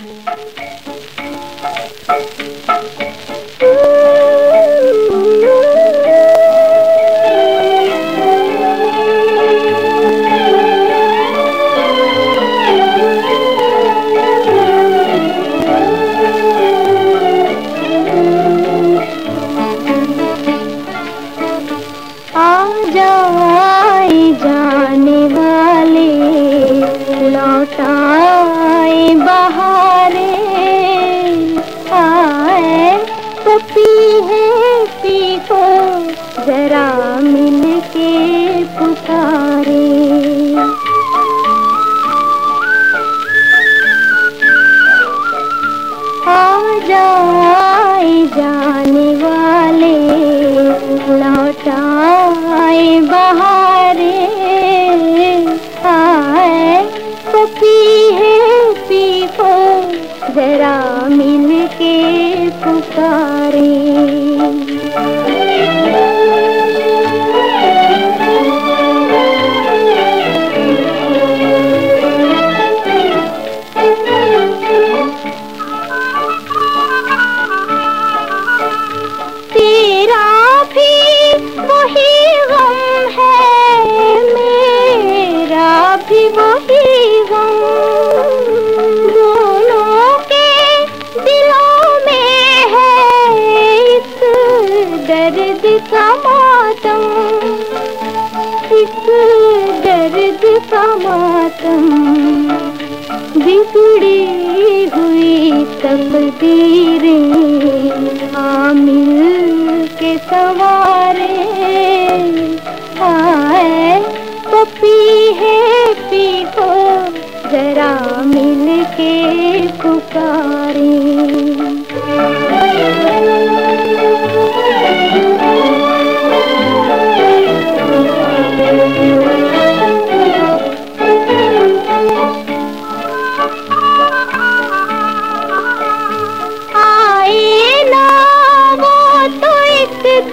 जरा जाए जाने वाले लौटाए बहारे। आए पपी है पीपो जरा मिल के पुकारे। दर्द का मातम इस दर्द का मातम। बिगड़ी हुई तकदीरें आमिल के सवारे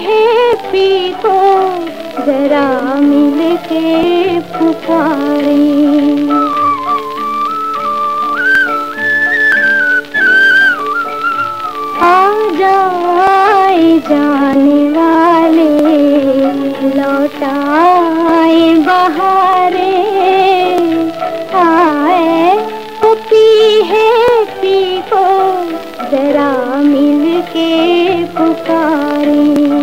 है पी को जरा मिल के पुकारे। आ जाए जाने वाले, लौटाए बहारे। आए तो पी है पी को जरा मिल के पुकारी।